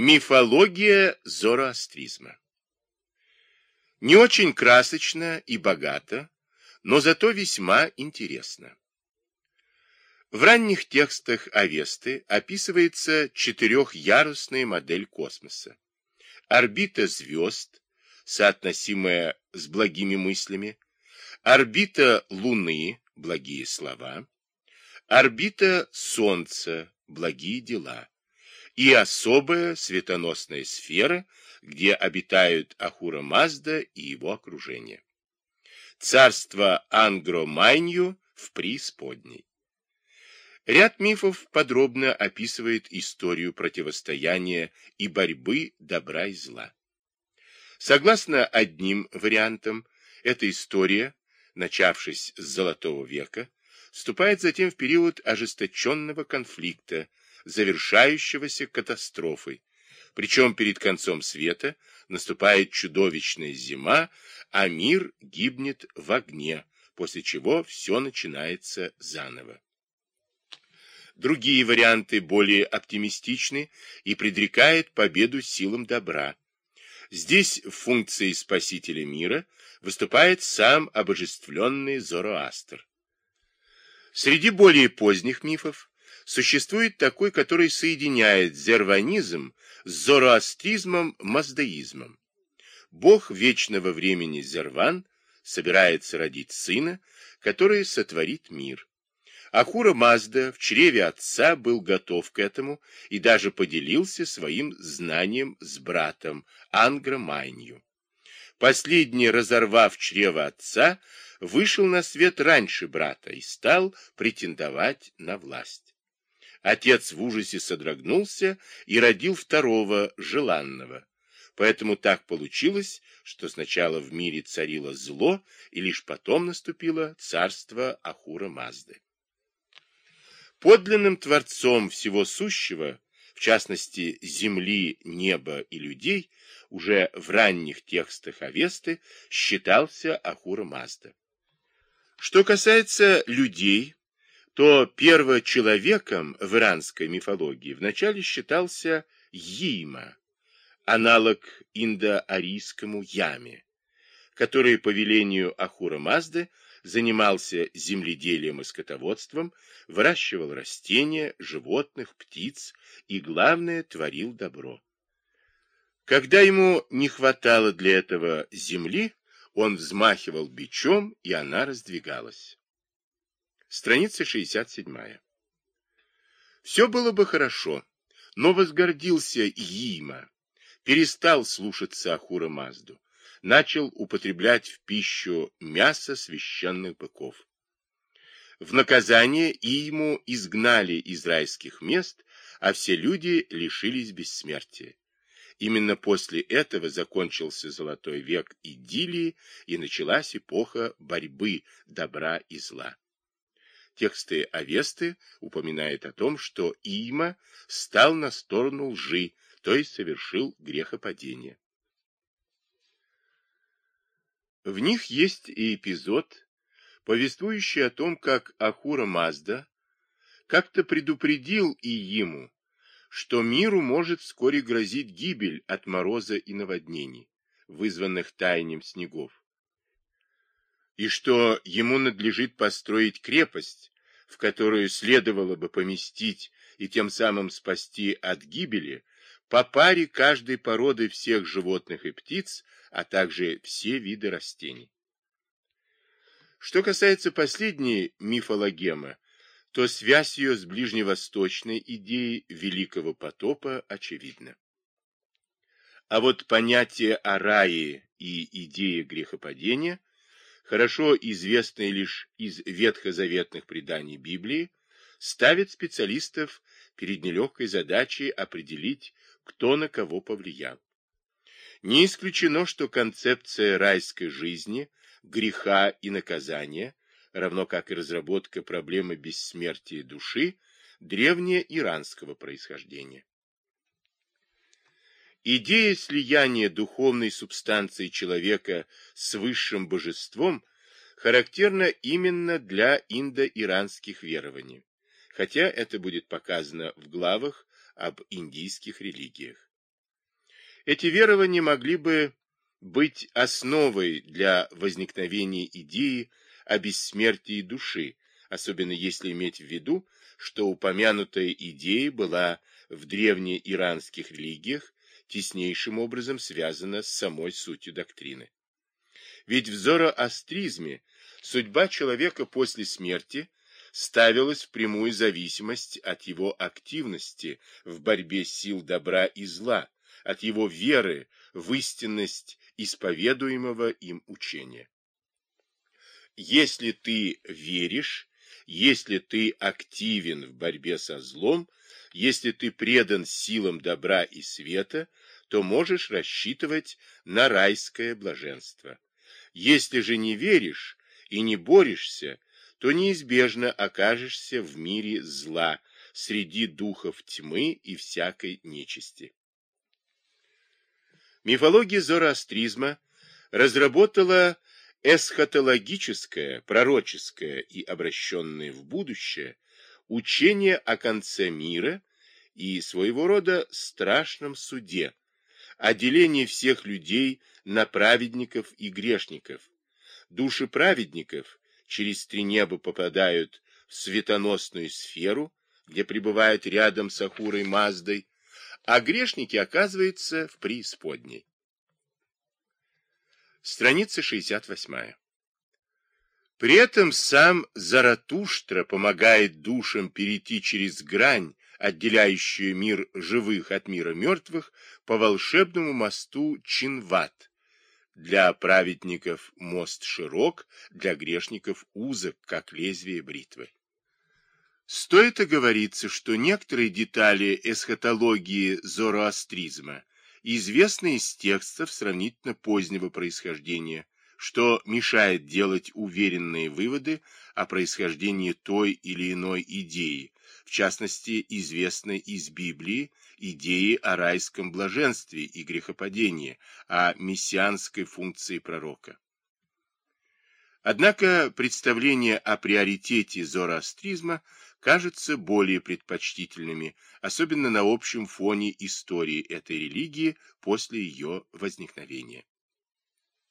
Мифология зороастризма Не очень красочно и богато, но зато весьма интересно. В ранних текстах Авесты описывается четырехярусная модель космоса. Орбита звезд, соотносимая с благими мыслями, орбита Луны, благие слова, орбита Солнца, благие дела, и особая светоносная сфера, где обитают Ахура Мазда и его окружение. Царство Ангромайнью в преисподней. Ряд мифов подробно описывает историю противостояния и борьбы добра и зла. Согласно одним вариантам, эта история, начавшись с Золотого века, вступает затем в период ожесточенного конфликта завершающегося катастрофой. Причем перед концом света наступает чудовищная зима, а мир гибнет в огне, после чего все начинается заново. Другие варианты более оптимистичны и предрекают победу силам добра. Здесь в функции спасителя мира выступает сам обожествленный Зороастр. Среди более поздних мифов существует такой, который соединяет зерванизм с зороастризмом-маздаизмом. Бог вечного времени Зерван собирается родить сына, который сотворит мир. Ахура Мазда в чреве отца был готов к этому и даже поделился своим знанием с братом Ангромайнью. Последний, разорвав чрево отца, вышел на свет раньше брата и стал претендовать на власть. Отец в ужасе содрогнулся и родил второго, желанного. Поэтому так получилось, что сначала в мире царило зло, и лишь потом наступило царство Ахура Мазды. Подлинным творцом всего сущего, в частности земли, неба и людей, уже в ранних текстах Авесты считался Ахура Мазда. Что касается людей, то первочеловеком в иранской мифологии вначале считался Йима, аналог индоарийскому Яме, который по велению Ахура Мазды занимался земледелием и скотоводством, выращивал растения, животных, птиц и, главное, творил добро. Когда ему не хватало для этого земли, он взмахивал бичом, и она раздвигалась. Страница 67. Все было бы хорошо, но возгордился Йима, перестал слушаться Ахура Мазду, начал употреблять в пищу мясо священных быков. В наказание Иему изгнали из райских мест, а все люди лишились бессмертия. Именно после этого закончился золотой век идиллии и началась эпоха борьбы добра и зла. Тексты Авесты упоминают о том, что Има стал на сторону лжи, то есть совершил грехопадение. В них есть и эпизод, повествующий о том, как Ахура Мазда как-то предупредил Ииму, что миру может вскоре грозить гибель от мороза и наводнений, вызванных таянием снегов и что ему надлежит построить крепость, в которую следовало бы поместить и тем самым спасти от гибели по паре каждой породы всех животных и птиц, а также все виды растений. Что касается последней мифологемы, то связь ее с ближневосточной идеей Великого потопа очевидна. А вот понятие о рае и идея грехопадения хорошо известные лишь из ветхозаветных преданий Библии, ставит специалистов перед нелегкой задачей определить, кто на кого повлиял. Не исключено, что концепция райской жизни, греха и наказания, равно как и разработка проблемы бессмертия души, древнее иранского происхождения. Идея слияния духовной субстанции человека с высшим божеством характерна именно для индоиранских верований, хотя это будет показано в главах об индийских религиях. Эти верования могли бы быть основой для возникновения идеи о бессмертии души, особенно если иметь в виду, что упомянутая идея была в древнеиранских религиях теснейшим образом связана с самой сутью доктрины. Ведь в зороастризме судьба человека после смерти ставилась в прямую зависимость от его активности в борьбе сил добра и зла, от его веры в истинность исповедуемого им учения. Если ты веришь, если ты активен в борьбе со злом, если ты предан силам добра и света, то можешь рассчитывать на райское блаженство. Если же не веришь и не борешься, то неизбежно окажешься в мире зла, среди духов тьмы и всякой нечисти. Мифология зороастризма разработала эсхатологическое, пророческое и обращенное в будущее учение о конце мира и своего рода страшном суде, о делении всех людей на праведников и грешников. Души праведников через три неба попадают в светоносную сферу, где пребывают рядом с Ахурой Маздой, а грешники оказываются в преисподней. Страница 68. При этом сам Заратуштра помогает душам перейти через грань, отделяющую мир живых от мира мертвых, по волшебному мосту Чинват. Для праведников мост широк, для грешников узок, как лезвие бритвы. Стоит оговориться, что некоторые детали эсхатологии зороастризма известны из текстов сравнительно позднего происхождения, что мешает делать уверенные выводы о происхождении той или иной идеи, в частности, известной из Библии идеи о райском блаженстве и грехопадении, о мессианской функции пророка. Однако представления о приоритете зороастризма кажутся более предпочтительными, особенно на общем фоне истории этой религии после ее возникновения.